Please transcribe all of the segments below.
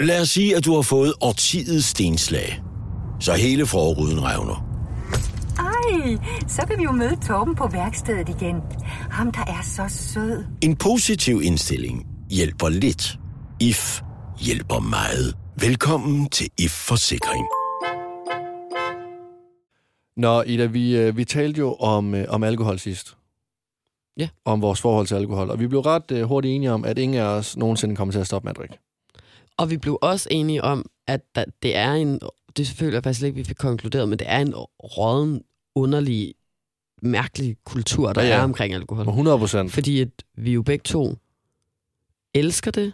Lad os sige, at du har fået årtidets stenslag. Så hele forruden revner. Ej, så kan vi jo møde Torben på værkstedet igen. Ham, der er så sød. En positiv indstilling hjælper lidt. IF hjælper meget. Velkommen til IF Forsikring. Nå, Ida, vi, øh, vi talte jo om, øh, om alkohol sidst. Ja. Om vores forhold til alkohol. Og vi blev ret øh, hurtigt enige om, at ingen af os nogensinde kommer til at stoppe med at drikke. Og vi blev også enige om, at der, det er en, det føler jeg faktisk ikke, vi fik konkluderet, men det er en råden, underlig, mærkelig kultur, der Ja, ja, er omkring alkohol. 100 procent. Fordi at vi jo begge to elsker det,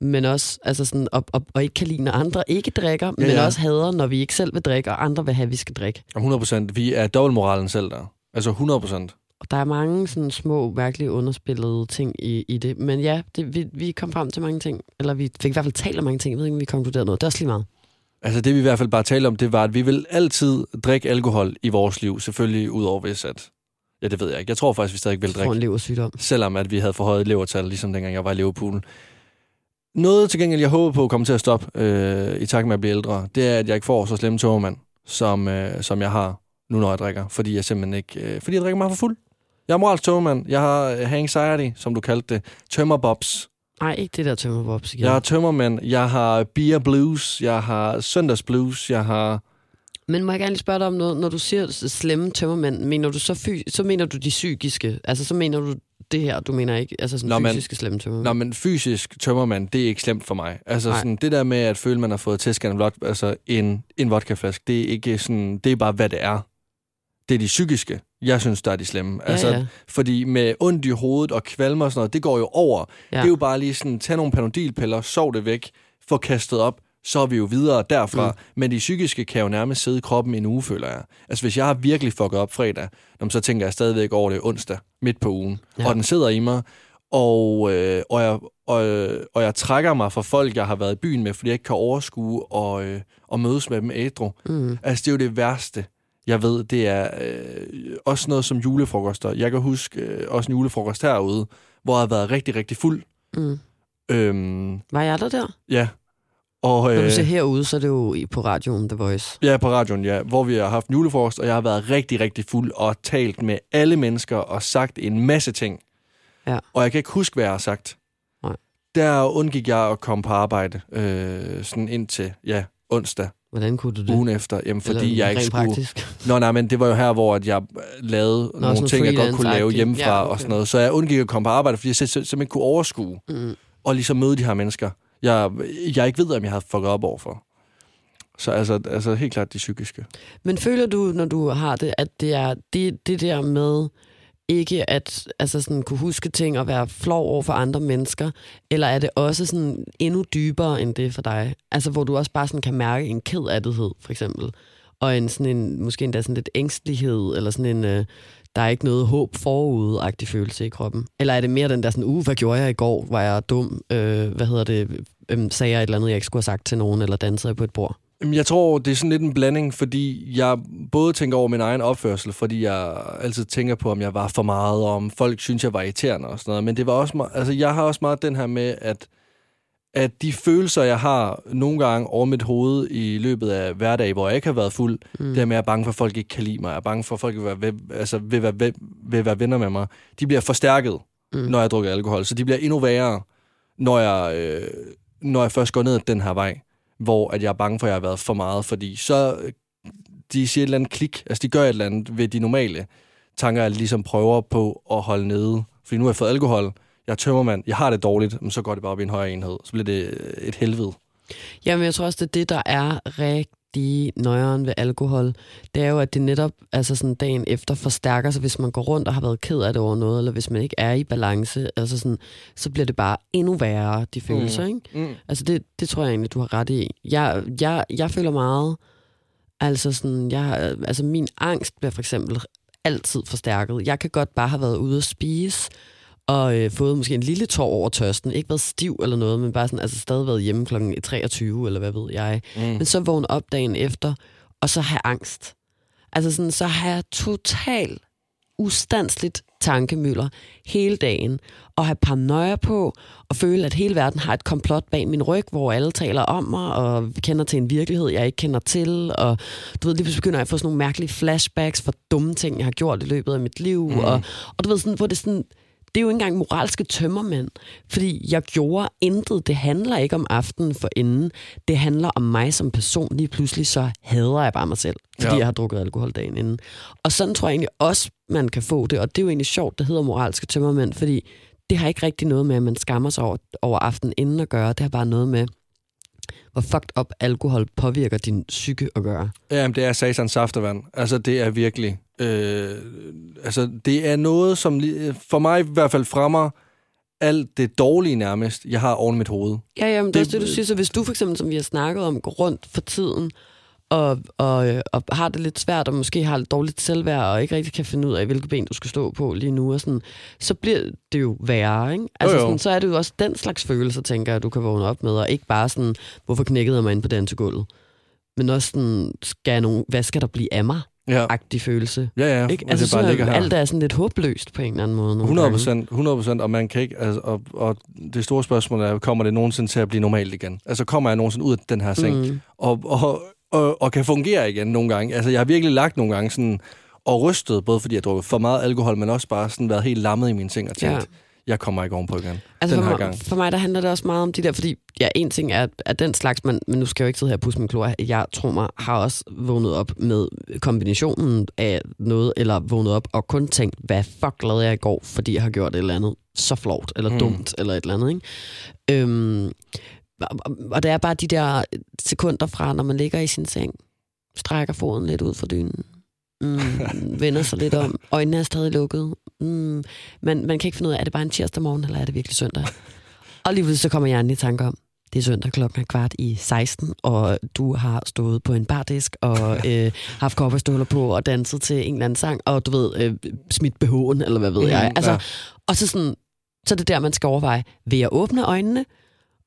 men også altså sådan, og, og, og ikke kan lide, når andre ikke drikker, ja, men ja. også hader, når vi ikke selv vil drikke, og andre vil have, at vi skal drikke. 100 procent. Vi er dobbeltmoralen selv der. Altså 100 procent. Og der er mange sådan små, mærkelige underspillede ting i, i det. Men ja, det, vi, vi kom frem til mange ting. Eller vi fik i hvert fald talt om mange ting. Jeg ved ikke, om vi konkluderede noget. Det er også lige meget. Altså det vi i hvert fald bare talte om, det var, at vi vil altid drikke alkohol i vores liv. Selvfølgelig ud over hvis at... Ja, det ved jeg ikke. Jeg tror faktisk, vi stadig vil Får en drikke. leversygdom. Selvom at vi havde forhøjet levertal, ligesom dengang jeg var i Liverpool. Noget til gengæld, jeg håber på kommer til at stoppe øh, i takt med at blive ældre, det er, at jeg ikke får så slemme tømmermand, som, øh, som jeg har nu, når jeg drikker. Fordi jeg simpelthen ikke... Øh, fordi jeg drikker meget for fuld. Jeg er moralsk tømmermand. Jeg har øh, anxiety, som du kaldte det. Tømmerbobs. Nej, ikke det der tømmerbobs igen. Jeg har tømmermand. Jeg har beer blues. Jeg har søndags blues. Jeg har... Men må jeg gerne lige spørge dig om noget? Når du siger slemme tømmermænd, mener du så, fy- så mener du de psykiske? Altså, så mener du det her, du mener ikke altså sådan Nå, men- fysiske slemme tømmermænd? Nå, men fysisk tømmermand, det er ikke slemt for mig. Altså Nej. sådan, det der med at føle, man har fået en, vod- altså en, en vodkaflaske, det er ikke sådan, det er bare, hvad det er. Det er de psykiske, jeg synes, der er de slemme. Ja, altså, ja. Fordi med ondt i hovedet og kvalme og sådan noget, det går jo over. Ja. Det er jo bare lige sådan, tag nogle panodilpiller, sov det væk, få kastet op, så er vi jo videre derfra. Mm. Men de psykiske kan jo nærmest sidde i kroppen en uge, føler jeg. Altså hvis jeg har virkelig fucket op fredag, så tænker jeg stadigvæk over det onsdag, midt på ugen. Ja. Ja. Og den sidder i mig, og, øh, og, jeg, og, øh, og jeg trækker mig fra folk, jeg har været i byen med, fordi jeg ikke kan overskue og, øh, og mødes med dem ædru. Mm. Altså, det er jo det værste, jeg ved. Det er øh, også noget som julefrokoster. Jeg kan huske øh, også en julefrokost herude, hvor jeg har været rigtig, rigtig fuld. Mm. Øhm, Var jeg der der? ja. Og, Når øh, du ser herude, så er det jo på radioen The Voice. Ja, på radioen, ja. Hvor vi har haft en julefrokost, og jeg har været rigtig, rigtig fuld og talt med alle mennesker og sagt en masse ting. Ja. Og jeg kan ikke huske, hvad jeg har sagt. Nej. Der undgik jeg at komme på arbejde øh, sådan indtil, ja, onsdag, Hvordan kunne du det? ugen efter. Jamen, fordi Eller jeg ikke skulle... praktisk. Nå, nej, men det var jo her, hvor at jeg lavede Nå, nogle ting, jeg godt kunne lave hjemmefra Ja, okay. og sådan noget. Så jeg undgik at komme på arbejde, fordi jeg sim- simpelthen ikke kunne overskue Mm. og ligesom møde de her mennesker, jeg, jeg ikke ved, om jeg havde fucket op overfor. Så altså, altså helt klart de psykiske. Men føler du, når du har det, at det er det, det der med ikke at altså sådan, kunne huske ting og være flov over for andre mennesker, eller er det også sådan endnu dybere end det for dig? Altså hvor du også bare sådan kan mærke en kedattighed, for eksempel, og en sådan en, måske endda sådan lidt ængstelighed, eller sådan en, øh, der er ikke noget håb forude-agtig følelse i kroppen? Eller er det mere den der sådan, uh, hvad gjorde jeg i går? Var jeg dum? Øh, hvad hedder det? Øhm, sagde jeg et eller andet, jeg ikke skulle have sagt til nogen, eller dansede jeg på et bord? Jeg tror, det er sådan lidt en blanding, fordi jeg både tænker over min egen opførsel, fordi jeg altid tænker på, om jeg var for meget, og om folk synes, jeg var irriterende og sådan noget. Men det var også, altså, jeg har også meget den her med, at, at de følelser, jeg har nogle gange over mit hoved i løbet af hverdag, hvor jeg ikke har været fuld, mm. det her med, at jeg er bange for, at folk ikke kan lide mig, jeg er bange for, at folk vil være, ved, altså, vil være, vil, vil være venner med mig, de bliver forstærket, mm. når jeg drukker alkohol. Så de bliver endnu værre, når jeg, øh, når jeg først går ned den her vej hvor at jeg er bange for, at jeg har været for meget, fordi så øh, de siger et eller andet klik, altså de gør et eller andet ved de normale tanker, jeg ligesom prøver på at holde nede. Fordi nu har jeg fået alkohol, jeg tømmer mand, jeg har det dårligt, men så går det bare op i en højere enhed. Så bliver det øh, et helvede. Jamen, jeg tror også, det er det, der er rigtig nøjeren ved alkohol. Det er jo, at det netop altså sådan dagen efter forstærker sig, hvis man går rundt og har været ked af det over noget, eller hvis man ikke er i balance, altså sådan, så bliver det bare endnu værre, de følelser, ikke? Mm. Altså, det, det tror jeg egentlig, du har ret i. Jeg, jeg, jeg føler meget, altså sådan, jeg, altså min angst bliver for eksempel altid forstærket. Jeg kan godt bare have været ude at spise, og øh, fået måske en lille tår over tørsten. Ikke været stiv eller noget, men bare sådan, altså stadig været hjemme kl. 23, eller hvad ved jeg. Mm. Men så vågne op dagen efter, og så have angst. Altså sådan, så har jeg totalt ustandsligt tankemøller hele dagen, og have paranoia på, og føle, at hele verden har et komplot bag min ryg, hvor alle taler om mig, og kender til en virkelighed, jeg ikke kender til, og du ved, lige pludselig begynder jeg at få sådan nogle mærkelige flashbacks for dumme ting, jeg har gjort i løbet af mit liv, mm. og, og du ved, sådan, hvor det sådan, det er jo ikke engang moralske tømmermænd, fordi jeg gjorde intet. Det handler ikke om aftenen for inden. Det handler om mig som person. Lige pludselig så hader jeg bare mig selv, fordi ja. jeg har drukket alkohol dagen inden. Og sådan tror jeg egentlig også, man kan få det. Og det er jo egentlig sjovt, det hedder moralske tømmermænd, fordi det har ikke rigtig noget med, at man skammer sig over, over aftenen inden at gøre. Det har bare noget med, hvor fucked up alkohol påvirker din psyke at gøre. Jamen, det er satans saftevand. Altså, det er virkelig... Øh, altså, det er noget, som for mig i hvert fald fremmer alt det dårlige nærmest, jeg har oven mit hoved. Ja, jamen, det, det er det, du siger. Så hvis du for eksempel, som vi har snakket om, går rundt for tiden og, og, og har det lidt svært, og måske har lidt dårligt selvværd, og ikke rigtig kan finde ud af, hvilket ben du skal stå på lige nu, og sådan, så bliver det jo værre, ikke? Altså, jo, jo. Sådan, så er det jo også den slags følelser, tænker jeg, du kan vågne op med, og ikke bare sådan, hvorfor knækkede jeg mig ind på dansegulvet? Men også sådan, skal nogen, hvad skal der blive af mig? Ja. agtig følelse. Ja, ja. Ikke? Altså, det bare ligger her. alt er sådan lidt håbløst på en eller anden måde. 100 procent, 100 procent, og man kan ikke, altså, og, og det store spørgsmål er, kommer det nogensinde til at blive normalt igen? Altså, kommer jeg nogensinde ud af den her seng? Mm. Og, og, og, og kan fungere igen nogle gange. Altså, jeg har virkelig lagt nogle gange sådan, og rystet, både fordi jeg drukket for meget alkohol, men også bare sådan været helt lammet i mine ting og tænkt, ja. Jeg kommer ikke ovenpå igen altså den for her mig, gang. For mig, der handler det også meget om de der, fordi ja, en ting er, at den slags, men, men nu skal jeg jo ikke sidde her og pusse min klor, jeg tror mig, har også vågnet op med kombinationen af noget, eller vågnet op og kun tænkt, hvad fuck lavede jeg i går, fordi jeg har gjort et eller andet så flot, eller mm. dumt, eller et eller andet, ikke? Øhm, og det er bare de der sekunder fra, når man ligger i sin seng, strækker foden lidt ud fra dynen, mm, vender sig lidt om, øjnene er stadig lukket. Mm, men man kan ikke finde ud af, er det bare en tirsdag morgen, eller er det virkelig søndag? Og lige så kommer jeg i tanke om, det er søndag klokken er kvart i 16, og du har stået på en bardisk og øh, haft kopperstøvler på og danset til en eller anden sang, og du ved, øh, smidt behoven, eller hvad ved jeg. Altså, ja. Og så sådan, så er det der, man skal overveje, vil jeg åbne øjnene,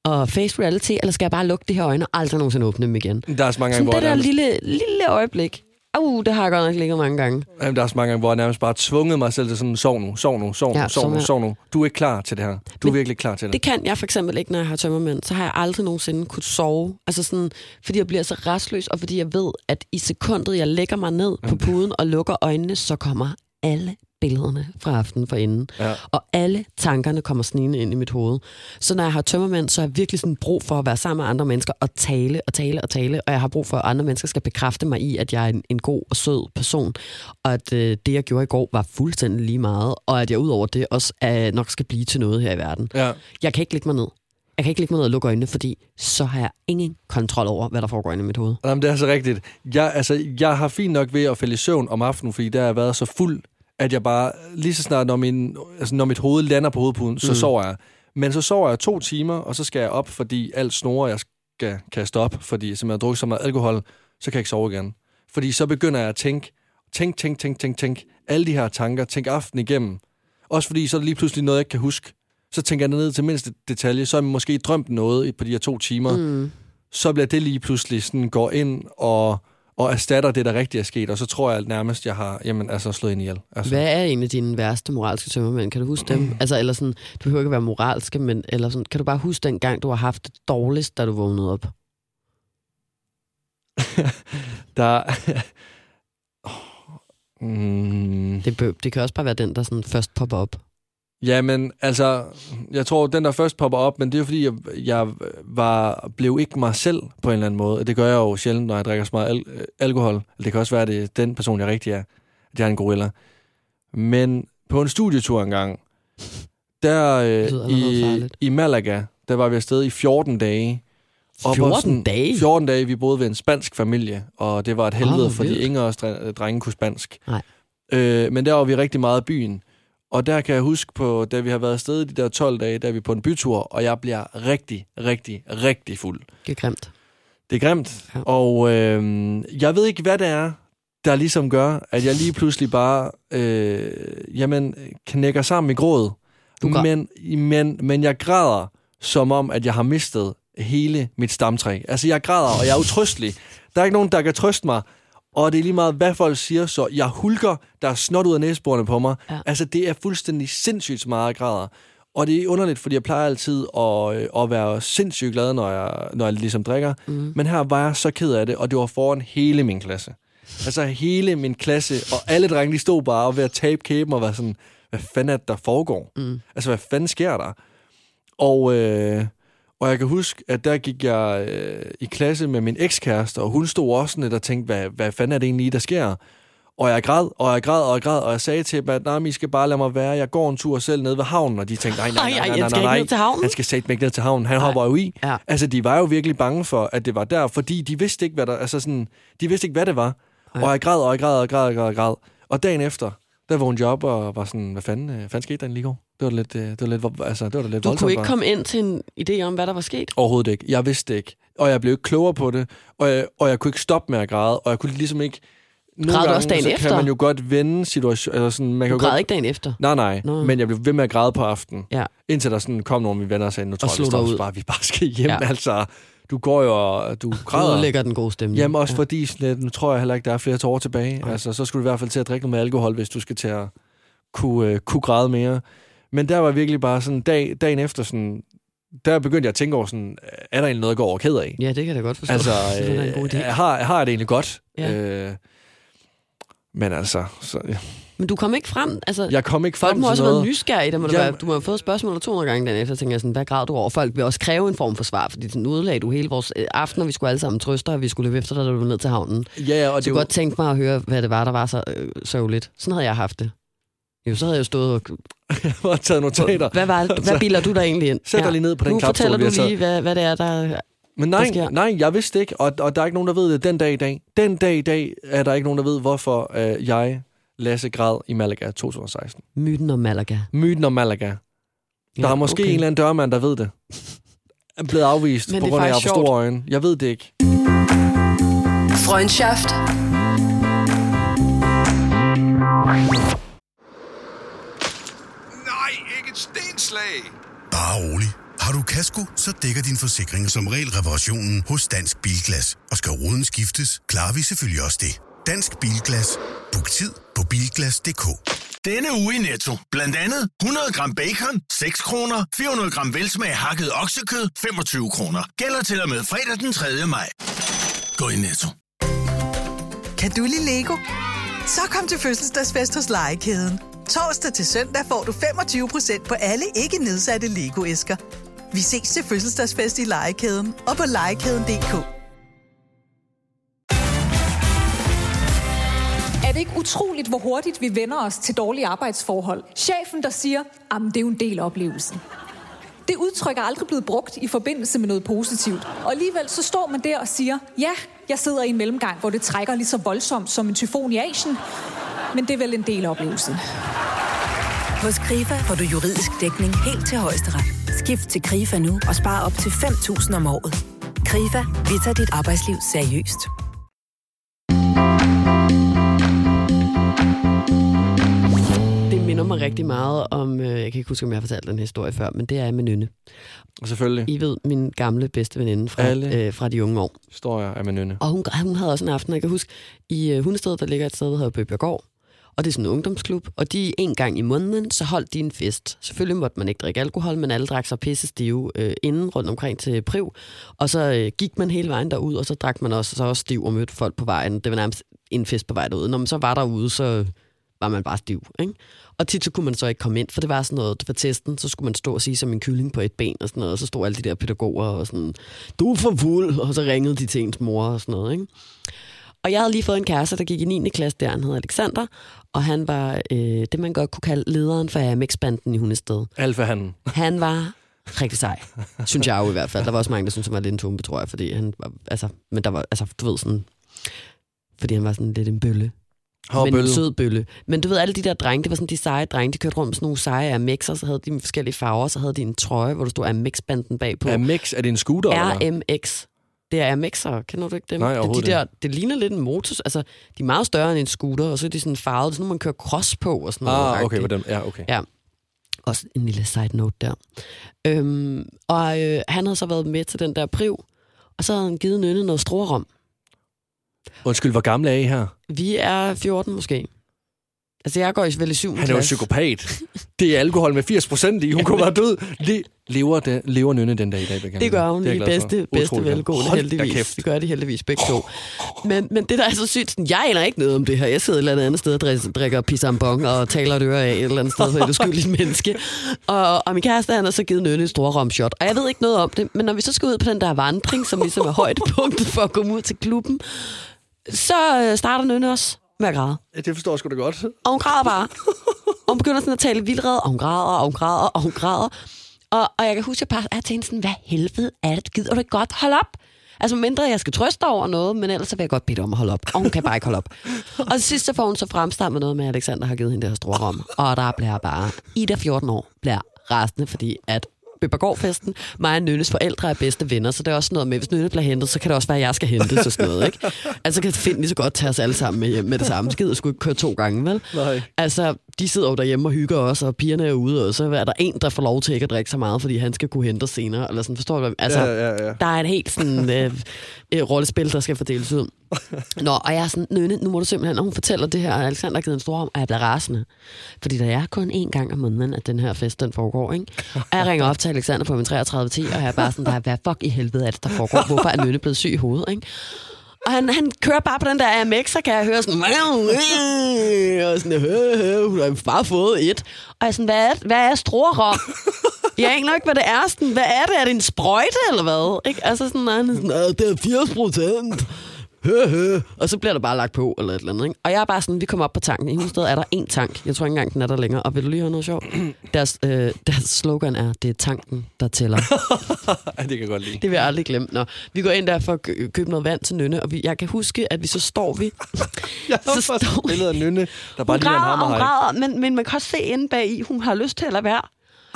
og face reality, eller skal jeg bare lukke de her øjne og aldrig nogensinde åbne dem igen? Der er så mange gange, hvor det der lille, lille øjeblik. Uh, det har jeg godt nok ligget mange gange. Jamen, der er så mange gange, hvor jeg nærmest bare tvunget mig selv til sådan, sov nu, sov nu, sov nu, ja, sov nu, sov nu. Du er ikke klar til det her. Du Men er virkelig klar til det. Det kan jeg for eksempel ikke, når jeg har tømmermænd. Så har jeg aldrig nogensinde kunne sove. Altså sådan, fordi jeg bliver så restløs, og fordi jeg ved, at i sekundet, jeg lægger mig ned på puden og lukker øjnene, så kommer alle billederne fra aftenen for inden. Ja. Og alle tankerne kommer snigende ind i mit hoved. Så når jeg har tømmermænd, så er jeg virkelig sådan brug for at være sammen med andre mennesker og tale og tale og tale. Og jeg har brug for, at andre mennesker skal bekræfte mig i, at jeg er en, en god og sød person. Og at øh, det, jeg gjorde i går, var fuldstændig lige meget. Og at jeg udover det også øh, nok skal blive til noget her i verden. Ja. Jeg kan ikke lægge mig ned. Jeg kan ikke lægge mig ned og lukke øjnene, fordi så har jeg ingen kontrol over, hvad der foregår inde i mit hoved. Jamen, det er så rigtigt. Jeg, altså, jeg har fint nok ved at falde i søvn om aftenen, fordi der har været så fuld at jeg bare, lige så snart, når, min, altså, når mit hoved lander på hovedpuden, så mm. sover jeg. Men så sover jeg to timer, og så skal jeg op, fordi alt snore, jeg skal kaste op, fordi som jeg har drukket så meget alkohol, så kan jeg ikke sove igen. Fordi så begynder jeg at tænke, tænk, tænk, tænk, tænk, tænk, alle de her tanker, tænk aften igennem. Også fordi så er det lige pludselig noget, jeg ikke kan huske. Så tænker jeg ned til mindste detalje, så har jeg måske drømt noget på de her to timer. Mm. Så bliver det lige pludselig sådan, går ind og og erstatter det, der rigtig er sket, og så tror jeg at nærmest, jeg har jamen, altså, slået ind ihjel. Altså. Hvad er en af dine værste moralske tømmermænd? Kan du huske dem? Mm. Altså, eller sådan, du behøver ikke være moralske, men eller sådan, kan du bare huske den gang, du har haft det dårligst, da du vågnede op? der... mm. det, det kan også bare være den, der sådan først popper op. Jamen, altså, jeg tror, den der først popper op, men det er fordi, jeg, jeg var, blev ikke mig selv på en eller anden måde. Det gør jeg jo sjældent, når jeg drikker så meget al- alkohol. Det kan også være, at det er den person, jeg rigtig er. At jeg er en gorilla. Men på en studietur engang, der øh, i, i Malaga, der var vi afsted i 14 dage. 14 sådan, dage? 14 dage. Vi boede ved en spansk familie, og det var et helvede, oh, fordi ingen af os drenge kunne spansk. Nej. Øh, men der var vi rigtig meget i byen. Og der kan jeg huske på, da vi har været afsted de der 12 dage, der er vi på en bytur, og jeg bliver rigtig, rigtig, rigtig fuld. Det er grimt. Det er grimt. Ja. Og øh, jeg ved ikke, hvad det er, der ligesom gør, at jeg lige pludselig bare øh, jamen, knækker sammen i gråd. Du men, men, men jeg græder, som om, at jeg har mistet hele mit stamtræ. Altså, jeg græder, og jeg er utrystelig. Der er ikke nogen, der kan trøste mig. Og det er lige meget, hvad folk siger, så jeg hulker, der er snot ud af næseborene på mig. Ja. Altså, det er fuldstændig sindssygt så meget grader. Og det er underligt, fordi jeg plejer altid at, øh, at være sindssygt glad, når jeg, når jeg ligesom drikker. Mm. Men her var jeg så ked af det, og det var foran hele min klasse. Altså hele min klasse, og alle drenge, de stod bare og ved at tabe kæben og var sådan, hvad fanden er det, der foregår? Mm. Altså, hvad fanden sker der? Og, øh, og jeg kan huske, at der gik jeg øh, i klasse med min ekskæreste, og hun stod også lidt og tænkte, hvad, hvad fanden er det egentlig, der sker? Og jeg græd, og jeg græd, og jeg græd, og jeg sagde til dem, at nej, I skal bare lade mig være. Jeg går en tur selv ned ved havnen, og de tænkte, nej, nej, Ej, nej, ej, nej, nej, nej, ikke ned til havnen? Han skal mig ikke ned til havnen. Han hopper jo i. Ja. Altså, de var jo virkelig bange for, at det var der, fordi de vidste ikke, hvad der, altså sådan, de vidste ikke, hvad det var. Og jeg græd, og jeg græd, og jeg græd, og jeg græd, og græd. Og dagen efter, der vågnede jeg op og var sådan, hvad fanden, øh, hvad fanden skete der lige går? Det var lidt, øh, det var lidt, altså, det var lidt Du voldsomt. kunne ikke komme ind til en idé om, hvad der var sket? Overhovedet ikke. Jeg vidste ikke. Og jeg blev ikke klogere på det. Og jeg, og jeg kunne ikke stoppe med at græde. Og jeg kunne ligesom ikke... Nogle Græd du gange, også dagen så efter? kan man jo godt vende situationen. Altså sådan, man kan Du græd godt... ikke dagen efter? Nej, nej. Nå. Men jeg blev ved med at græde på aftenen. Ja. Indtil der sådan kom nogle af mine venner og sagde, nu tror jeg, vi bare, vi bare skal hjem. Ja. Ja. Altså, du går jo og du Du græder. lægger den gode stemning. Jamen også ja. fordi, sådan nu tror jeg heller ikke, der er flere tårer tilbage. Nej. Altså, så skulle du i hvert fald til at drikke noget med alkohol, hvis du skal til at kunne, øh, kunne græde mere. Men der var virkelig bare sådan, dag, dagen efter, sådan, der begyndte jeg at tænke over, sådan, er der egentlig noget, jeg går over ked af? Ja, det kan jeg da godt forstå. Altså, det er en god idé. øh, har, har jeg det egentlig godt? Ja. Øh, men altså, så, ja. Men du kom ikke frem. Altså, jeg kom ikke frem Folk må også noget. være nysgerrige. Der må du, Jamen- være, du må have fået spørgsmål 200 gange den efter, tænker jeg sådan, hvad græd du over? Folk vil også kræve en form for svar, fordi sådan udlagde du hele vores øh, aften, og vi skulle alle sammen trøste, og vi skulle løbe efter dig, da du var ned til havnen. Ja, ja, og Og det kunne jo, godt tænke mig at høre, hvad det var, der var så øh, sørgeligt. Sådan havde jeg haft det. Jo, så havde jeg jo stået og... jeg har taget notater. Hvad, var hvad bilder du dig egentlig ind? Sæt dig lige ned på den nu klapstol, fortæller vi du lige, hvad, hvad det er, der... Men der nej, sker. nej, jeg vidste ikke, og, og der er ikke nogen, der ved det den dag i dag. Den dag i dag er der ikke nogen, der ved, hvorfor øh, jeg, Lasse, græd i Malaga 2016. Myten om Malaga. Myten om Malaga. Der Ja, er måske okay. en eller anden dørmand, der ved det. Er blevet afvist på grund af, at jeg har store øjne. Jeg ved det ikke. Freundschaft. Nej, ikke stenslag. Bare rolig. Har du kasko, så dækker din forsikring som regel reparationen hos Dansk Bilglas. Og skal ruden skiftes, klarer vi selvfølgelig også det. Dansk Bilglas. Book tid på bilglas.dk. Denne uge i Netto. Blandt andet 100 gram bacon, 6 kroner. 400 gram velsmag hakket oksekød, 25 kroner. Gælder til og med fredag den 3. maj. Gå i Netto. Kan du lide Lego? Så kom til fødselsdagsfest hos Legekæden. Torsdag til søndag får du 25% på alle ikke nedsatte Lego-æsker. Vi ses til fødselsdagsfest i Legekæden og på legekæden.dk. Er det ikke utroligt, hvor hurtigt vi vender os til dårlige arbejdsforhold? Chefen, der siger, at det er jo en del af oplevelsen. Det udtryk er aldrig blevet brugt i forbindelse med noget positivt. Og alligevel så står man der og siger, ja, jeg sidder i en mellemgang, hvor det trækker lige så voldsomt som en tyfon i Asien. Men det er vel en del af oplevelsen. Hos KRIFA får du juridisk dækning helt til højesteret. Skift til KRIFA nu og spar op til 5.000 om året. KRIFA, vi tager dit arbejdsliv seriøst. Det minder mig rigtig meget om, øh, jeg kan ikke huske, om jeg har fortalt den historie før, men det er med Nynne. Selvfølgelig. I ved, min gamle bedste veninde fra, Alle. øh, fra de unge år. Historier af min nynne. Og hun, hun havde også en aften, jeg kan huske, i øh, Hundested, der ligger et sted, der hedder Bøbjergård. Og det er sådan en ungdomsklub, og de en gang i måneden, så holdt de en fest. Selvfølgelig måtte man ikke drikke alkohol, men alle drak sig pisse stive øh, inden rundt omkring til Priv. Og så øh, gik man hele vejen derud, og så drak man også, så også stiv og mødte folk på vejen. Det var nærmest en fest på vej derud. Når man så var derude, så var man bare stiv. Ikke? Og tit så kunne man så ikke komme ind, for det var sådan noget, for testen, så skulle man stå og sige som en kylling på et ben og sådan noget, og så stod alle de der pædagoger og sådan, du er for fuld, og så ringede de til ens mor og sådan noget. Ikke? Og jeg havde lige fået en kæreste, der gik i 9. klasse der, han hed Alexander, og han var øh, det, man godt kunne kalde lederen for Amex-banden i Hundested. Alfa han. Han var rigtig sej, synes jeg jo i hvert fald. Der var også mange, der syntes, han var lidt en tumpe, tror jeg, fordi han var, altså, men der var, altså, du ved sådan, fordi han var sådan lidt en bølle. Var men en sød bølle. Men du ved, alle de der drenge, det var sådan de seje drenge, de kørte rundt med sådan nogle seje Amex'er, så havde de forskellige farver, så havde de en trøje, hvor der stod Amex-banden bagpå. Amex, er det en scooter? eller? RMX. Det er Amex'er, kender du ikke dem? Nej, det, de der, det ligner lidt en motor, altså de er meget større end en scooter, og så er de sådan farvet, det er sådan, man kører cross på og sådan noget. Ah, okay, på dem. Ja, okay. Ja. Også en lille side note der. Øhm, og øh, han havde så været med til den der priv, og så havde han givet Nynne noget strorum. Undskyld, hvor gamle er I her? Vi er 14 måske. Altså, jeg går i vel i 7. Han er jo en klasse. psykopat. Det er alkohol med 80 procent i. Hun kunne være død. Le- lever, den, lever Nynne den dag i dag? Det gør hun Det i bedste, bedste velgående, da heldigvis. Det gør de heldigvis begge to. Men, men det der er så sygt, sådan, jeg aner ikke noget om det her. Jeg sidder et eller andet sted og drikker, drikker pisambong og taler et øre af et eller andet sted for et uskyldigt menneske. Og, og min kæreste, han har så givet Nynne et stort romshot. Og jeg ved ikke noget om det, men når vi så skal ud på den der vandring, som ligesom er højdepunktet for at komme ud til klubben, så øh, starter Nynne også med at græde. Ja, det forstår jeg sgu da godt. Og hun græder bare. Og hun begynder sådan at tale vildred, og hun græder, og hun græder, og hun græder. Og, og jeg kan huske, at jeg bare jeg tænkte sådan, hvad helvede er det? Gider du ikke godt holde op? Altså mindre jeg skal trøste over noget, men ellers så vil jeg godt bede om at holde op. Og hun kan bare ikke holde op. Og til sidst så får hun så fremstammet noget med, at Alexander har givet hende det her store rom. Og der bliver bare, Ida 14 år, bliver rasende, fordi at Bøbergårdfesten, mig og Nynnes forældre er bedste venner, så det er også noget med, hvis Nynne bliver hentet, så kan det også være, at jeg skal hente og sådan noget, ikke? Altså kan Finn lige så godt tage os alle sammen med hjem med det samme. Skider skulle ikke køre to gange, vel? Nej. Altså, de sidder jo derhjemme og hygger også, og pigerne er ude, og så er der en, der får lov til ikke at drikke så meget, fordi han skal kunne hente senere, eller sådan, forstår du? Altså, Ja, ja, ja. der er et helt sådan øh, øh, rollespil, der skal fordeles ud. Nå, og jeg er sådan, Nynne, nu må du simpelthen, når hun fortæller det her, og Alexander har givet en stor om, at jeg bliver rasende. Fordi der er kun én gang om måneden, at den her fest, den foregår, ikke? Og jeg ringer op til Alexander på min 33 10, og jeg er bare sådan, der, hvad fuck i helvede er det, der foregår? Hvorfor er Nynne blevet syg i hovedet, ikke? Og han, han kører bare på den der AMX, så kan jeg høre sådan... Øh, og sådan, hø, hø, hun har bare fået et. Og jeg sådan, hvad er, hvad er strorum? Jeg aner ikke, hvad det er. Sådan, hvad er det? Er det en sprøjte, eller hvad? Ikke? Altså sådan, han er sådan, "Øh, det er 80 procent. Hø, hø. Og så bliver der bare lagt på, eller et eller andet. Ikke? Og jeg er bare sådan, vi kommer op på tanken. I Hundested er der én tank. Jeg tror ikke engang, den er der længere. Og vil du lige høre noget sjovt? Deres, øh, deres slogan er, det er tanken, der tæller. Ja, det kan jeg godt lide. Det vil jeg aldrig glemme. Nå, vi går ind der for at kø- købe noget vand til Nynne, og vi, jeg kan huske, at vi så står vi... Jeg så står billede af Nynne, der bare lige en hammerhej. græder, men, men man kan også se inde bag i, hun har lyst til at lade være.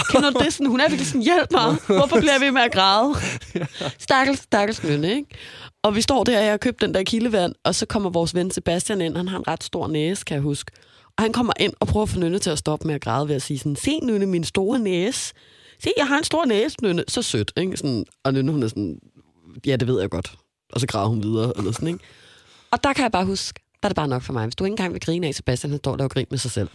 Kender du det? Sådan, hun er virkelig sådan, hjælp mig. Hvorfor bliver jeg ved med at græde? Stakkels, stakkels Nynne, ikke? Og vi står der, og jeg har købt den der kildevand, og så kommer vores ven Sebastian ind. Han har en ret stor næse, kan jeg huske. Og han kommer ind og prøver at få Nynne til at stoppe med at græde ved at sige sådan, se Nynne, min store næse. Se, jeg har en stor næse, Nynne. Så sødt, ikke? Sådan, og Nynne, hun er sådan, ja, det ved jeg godt. Og så græder hun videre, eller sådan, ikke? Og der kan jeg bare huske, der er det bare nok for mig. Hvis du ikke engang vil grine af, Sebastian, han står der og griner med sig selv,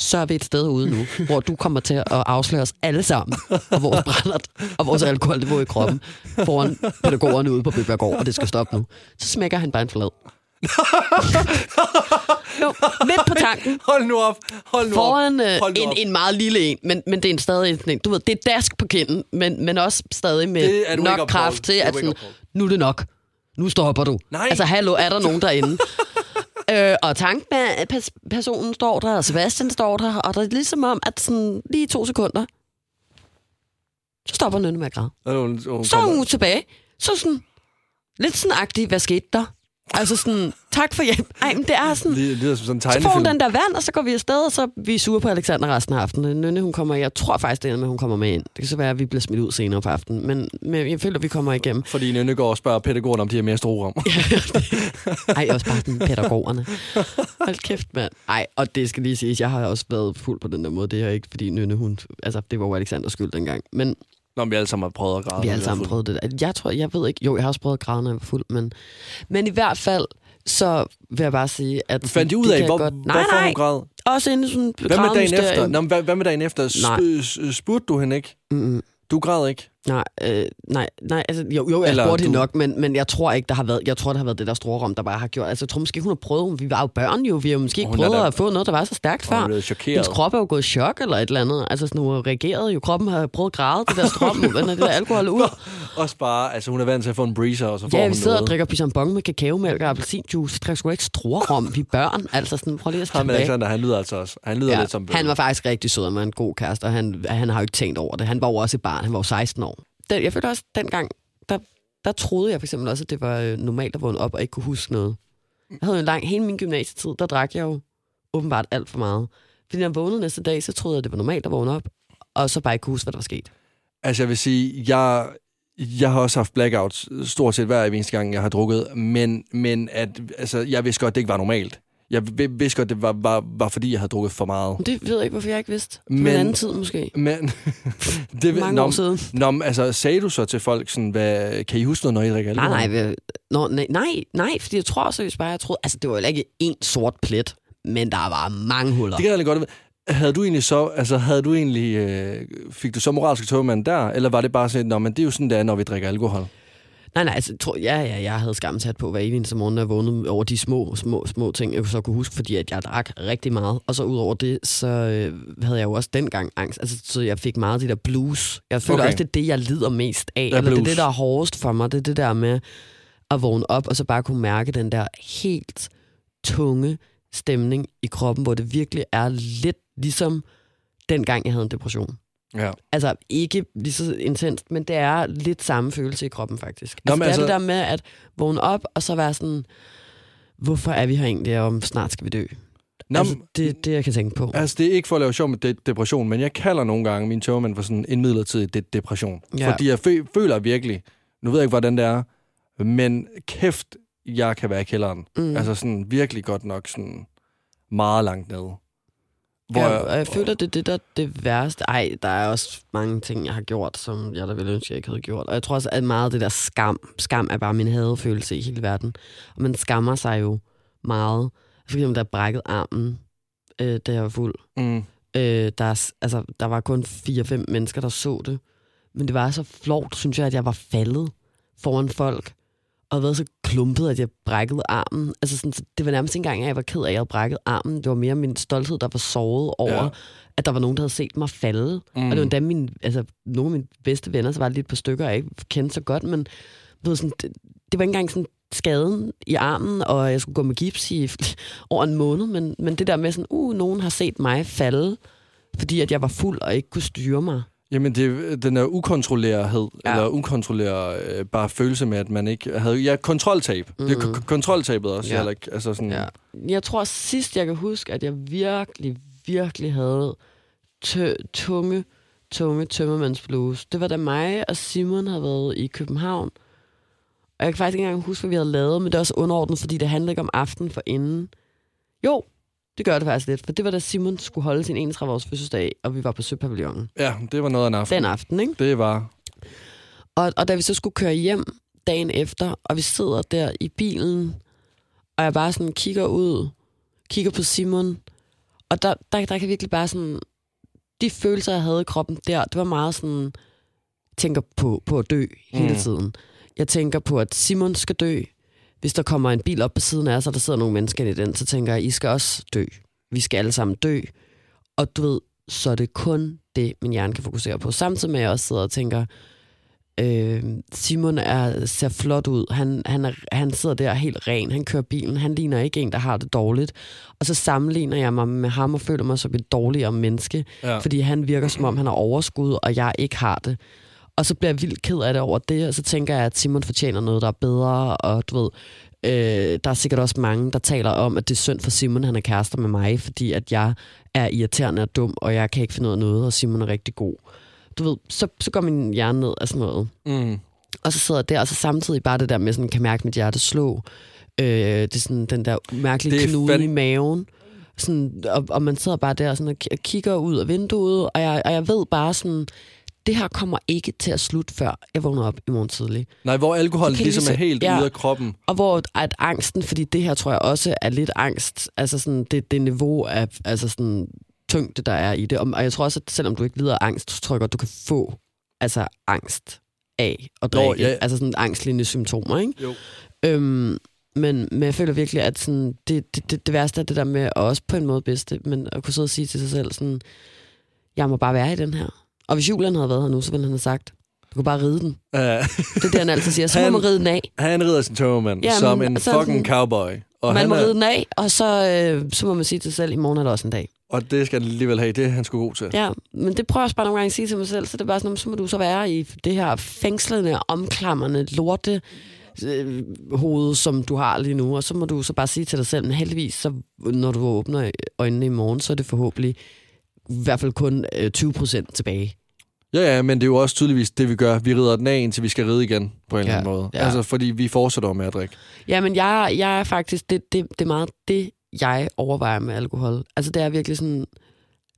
så er vi et sted ude nu, hvor du kommer til at afsløre os alle sammen, og vores brændert, og vores alkoholniveau i kroppen, foran pædagogerne ude på Bøbergård, og det skal stoppe nu. Så smækker han bare en flad. jo, midt på tanken, Hold nu op. Hold nu foran op. øh, Hold nu en, op. en meget lille en, men, men det er en stadig en, du ved, det er dask på kinden, men, men også stadig med nok kraft til, at sådan, nu er det nok. Nu stopper du. Nej. Altså, hallo, er der nogen derinde? øh, og tankpersonen står der, og Sebastian står der, og der er ligesom om, at sådan, lige to sekunder, så stopper Nynne med at græde. Og hun, hun Så er kommer- hun tilbage. Så sådan, lidt sådan agtig, hvad skete der? Altså sådan, tak for hjælp. Ej, men det er sådan, Det lyder som sådan en så får hun tegnefilm. den der vand, og så går vi afsted, og så er vi sure på Alexander resten af aftenen. Nynne, hun kommer, jeg tror faktisk, det ender med, at hun kommer med ind. Det kan så være, at vi bliver smidt ud senere på aftenen, men, men jeg føler, at vi kommer igennem. Fordi Nynne går og spørger pædagogen, om de har mere strorum. Ej, også bare sådan pædagogerne. Hold kæft, mand. Ej, og det skal lige siges, jeg har også været fuld på den der måde. Det er ikke, fordi Nynne, hun... Altså, det var jo Alexanders skyld dengang. Men Nå, men vi alle sammen har prøvet at græde. vi har når alle sammen prøvet det der. Jeg tror, jeg ved ikke... Jo, jeg har også prøvet at græde, når jeg var fuld, men... Men i hvert fald, så vil jeg bare sige, at... Fandt de ud af, hvor, godt... hvorfor Nej, nej, hun græd? også inde i sådan Hvad med dagen efter? Nå, hvad, hvad med dagen efter? Nej. Sp- spurgte du hende ikke? Mm-mm. Du græd ikke? Nej, øh, nej, nej, altså, jo, jo, jeg Eller spurgte du- nok, men, men jeg tror ikke, der har været, jeg tror, der har været det der store rum, der bare har gjort, altså, jeg tror måske, hun har prøvet, vi var jo børn jo, vi har måske ikke Hun prøvet da- at få noget, der var så stærkt Hun før. chokeret. Hendes krop er jo gået i chok eller et eller andet, altså sådan, hun har reageret jo, kroppen har prøvet at græde, det der strøm, når det der alkohol ud. Også bare, altså hun er vant til at få en breezer, og så får Ja, hun vi sidder og noget. drikker pisambong med kakaomælk og appelsinjuice, drikker sgu ikke strorum, vi børn, altså sådan, prøv lige at Ham. Alexander, han lyder altså også. Han lyder Ja, lidt som han var faktisk rigtig sød, og var en god kæreste, og han, han har jo ikke tænkt over det. Han var jo også et barn, han var jo 16 år. Den, jeg følte også, dengang, der, der troede jeg for eksempel også, at det var øh, normalt at vågne op og ikke kunne huske noget. Jeg havde jo en lang, hele min gymnasietid, der drak jeg jo åbenbart alt for meget. Fordi når jeg vågnede næste dag, så troede jeg, at det var normalt at vågne op, og så bare ikke kunne huske, hvad der var sket. Altså jeg vil sige, jeg, jeg har også haft blackouts stort set hver eneste gang, jeg har drukket, men, men at, altså, jeg vidste godt, at det ikke var normalt. Jeg vi- vidste godt, det var, var, var fordi, jeg havde drukket for meget. Det ved jeg ikke, hvorfor jeg ikke vidste. Men, en anden tid måske. Men, det, Mange nå, år siden. Men altså, sagde du så til folk, sådan, hvad, kan I huske noget, når I drikker Nej, alkohol? nej, Nå, nej, nej, nej, fordi jeg tror seriøst bare, jeg troede, altså det var jo ikke en sort plet, men der var mange huller. Det kan jeg godt. Havde du egentlig så, altså havde du egentlig, øh, fik du så moralsk togmand der, eller var det bare sådan, men det er jo sådan, det er, når vi drikker alkohol? Nej, nej, altså, tror, ja, ja, jeg havde skamsat på hver eneste morgen, når jeg vågnede over de små, små, små ting, jeg så kunne huske, fordi at jeg drak rigtig meget. Og så ud over det, så øh, havde jeg jo også dengang angst. Altså, så jeg fik meget af det der blues. Jeg føler Okay. også, det er det, jeg lider mest af. Ja, Eller det er blues. det, der er hårdest for mig. Det er det der med at vågne op, og så bare kunne mærke den der helt tunge stemning i kroppen, hvor det virkelig er lidt ligesom dengang, jeg havde en depression. Ja. Altså ikke lige så intenst, men det er lidt samme følelse i kroppen faktisk. Nå, Altså, men det er altså- det der med at vågne op, og så være sådan, hvorfor er vi her egentlig, og om snart skal vi dø? Nå, altså, det det, jeg kan tænke på. Altså, det er ikke for at lave sjov med de- depression, men jeg kalder nogle gange min togmand for sådan en midlertidig de- depression. Ja. Fordi jeg fø- føler virkelig, nu ved jeg ikke, hvordan det er, men kæft, jeg kan være i kælderen. Mm. Altså sådan virkelig godt nok sådan meget langt nede. Hvor ja, jeg- og jeg føler, det er det, der er det værste. Ej, der er også mange ting, jeg har gjort, som jeg da ville ønske, jeg ikke havde gjort. Og jeg tror også, at meget af det der skam, skam er bare min hadefølelse i hele verden. Og man skammer sig jo meget. For eksempel, jeg brækkede armen, øh, da jeg var fuld. Mm. Øh, der, er altså, der var kun 4-5 mennesker, der så det. Men det var så flot, synes jeg, at jeg var faldet foran folk. Og været så klumpet, at jeg brækkede armen. Altså sådan, så det var nærmest ikke engang, at jeg var ked af, at jeg havde brækket armen. Det var mere min stolthed, der var såret over, Ja. at der var nogen, der havde set mig falde. Mm. Mm. Og det var endda mine, altså, nogle af mine bedste venner, så var det lidt på stykker, jeg ikke kendte så godt, men ved, sådan, det, det var ikke engang sådan skaden i armen, og jeg skulle gå med gips i over en måned, men, men det der med sådan, uh, nogen har set mig falde, fordi at jeg var fuld og ikke kunne styre mig. Jamen, det, den er ukontrollerhed, ja. Eller ukontrolleret øh, bare følelse med, at man ikke havde... Ja, kontroltab. Mm. Det er k- kontroltabet også, Ja. ikke? Altså sådan, Ja. Jeg tror sidst, jeg kan huske, at jeg virkelig, virkelig havde tø- tunge, tunge tømmermandsblues. Det var da mig og Simon havde været i København. Og jeg kan faktisk ikke engang huske, hvad vi havde lavet, men det er også underordnet, fordi det handler ikke om aftenen for inden. Jo, det gør det faktisk lidt, for det var da Simon skulle holde sin 31 års fødselsdag, og vi var på Søpavillonen. ja, det var noget af en aften. Den aften, ikke? Det var... Og, og da vi så skulle køre hjem dagen efter, og vi sidder der i bilen, og jeg bare sådan kigger ud, kigger på Simon, og der, der, der kan virkelig bare sådan, de følelser, jeg havde i kroppen der, det var meget sådan, tænker på, på at dø hele Mm. tiden. Jeg tænker på, at Simon skal dø. Hvis der kommer en bil op på siden af os, og der sidder nogle mennesker i den, så tænker jeg, I skal også dø. Vi skal alle sammen dø. Og du ved, så er det kun det, min hjerne kan fokusere på. Samtidig med, at jeg også sidder og tænker, øh, Simon er, ser flot ud. Han, han, er, han sidder der helt ren. Han kører bilen. Han ligner ikke en, der har det dårligt. Og så sammenligner jeg mig med ham og føler mig som et dårligere menneske. Ja. Fordi han virker som om, han har overskud, og jeg ikke har det. Og så bliver jeg vildt ked af det over det, og så tænker jeg, at Simon fortjener noget, der er bedre, og du ved, øh, der er sikkert også mange, der taler om, at det er synd for Simon, han er kærester med mig, fordi at jeg er irriterende og dum, og jeg kan ikke finde ud af noget, og Simon er rigtig god. Du ved, så, så går min hjerne ned af sådan noget. Mm. Og så sidder jeg der, og så samtidig bare det der med, sådan, kan mærke mit hjerte slå. Øh, det er sådan den der mærkelige knude fand- i maven. Sådan, og, og man sidder bare der sådan, og kigger ud af vinduet, og jeg, og jeg ved bare sådan, det her kommer ikke til at slutte, før jeg vågner op i morgen tidlig. Nej, hvor alkohol ligesom lige er helt ja. ude af kroppen. Og hvor at angsten, fordi det her tror jeg også er lidt angst, altså sådan det, det niveau af altså sådan tyngde, der er i det. Og jeg tror også, at selvom du ikke lider af angst, så tror jeg godt, du kan få altså angst af at Nå, drikke. ja. Altså sådan angstlignende symptomer, ikke? Jo. Øhm, men, men jeg føler virkelig, at sådan, det, det, det, det værste er det der med, og også på en måde bedste, men at kunne sidde og sige til sig selv, sådan, jeg må bare være i den her. Og hvis Julian havde været her nu, så ville han have sagt, du kan bare ride den. Uh, Det er det, han altid siger. Så må Han- man ride den af. han rider sin togmand Jamen, som en altså fucking sådan- cowboy. Og, man han må er, ride den af, og så, øh, så må man sige til sig selv, i morgen er der også en dag. og det skal han alligevel have. Det er han sgu god til. Ja, men det prøver jeg også bare nogle gange at sige til mig selv, så det er bare sådan, så må du så være i det her fængslende, omklamrende, lorte øh, hoved, som du har lige nu, og så må du så bare sige til dig selv, men heldigvis, så, når du åbner øjnene i morgen, så er det forhåbentlig i hvert fald kun øh, 20 procent tilbage. Ja, ja, men det er jo også tydeligvis det, vi gør. Vi rider den af, indtil vi skal ride igen, på en eller anden Ja, måde. ja. Altså, fordi vi fortsætter med at drikke. Ja, men jeg, jeg er faktisk, det, det, det er meget det, jeg overvejer med alkohol. Altså det er virkelig sådan,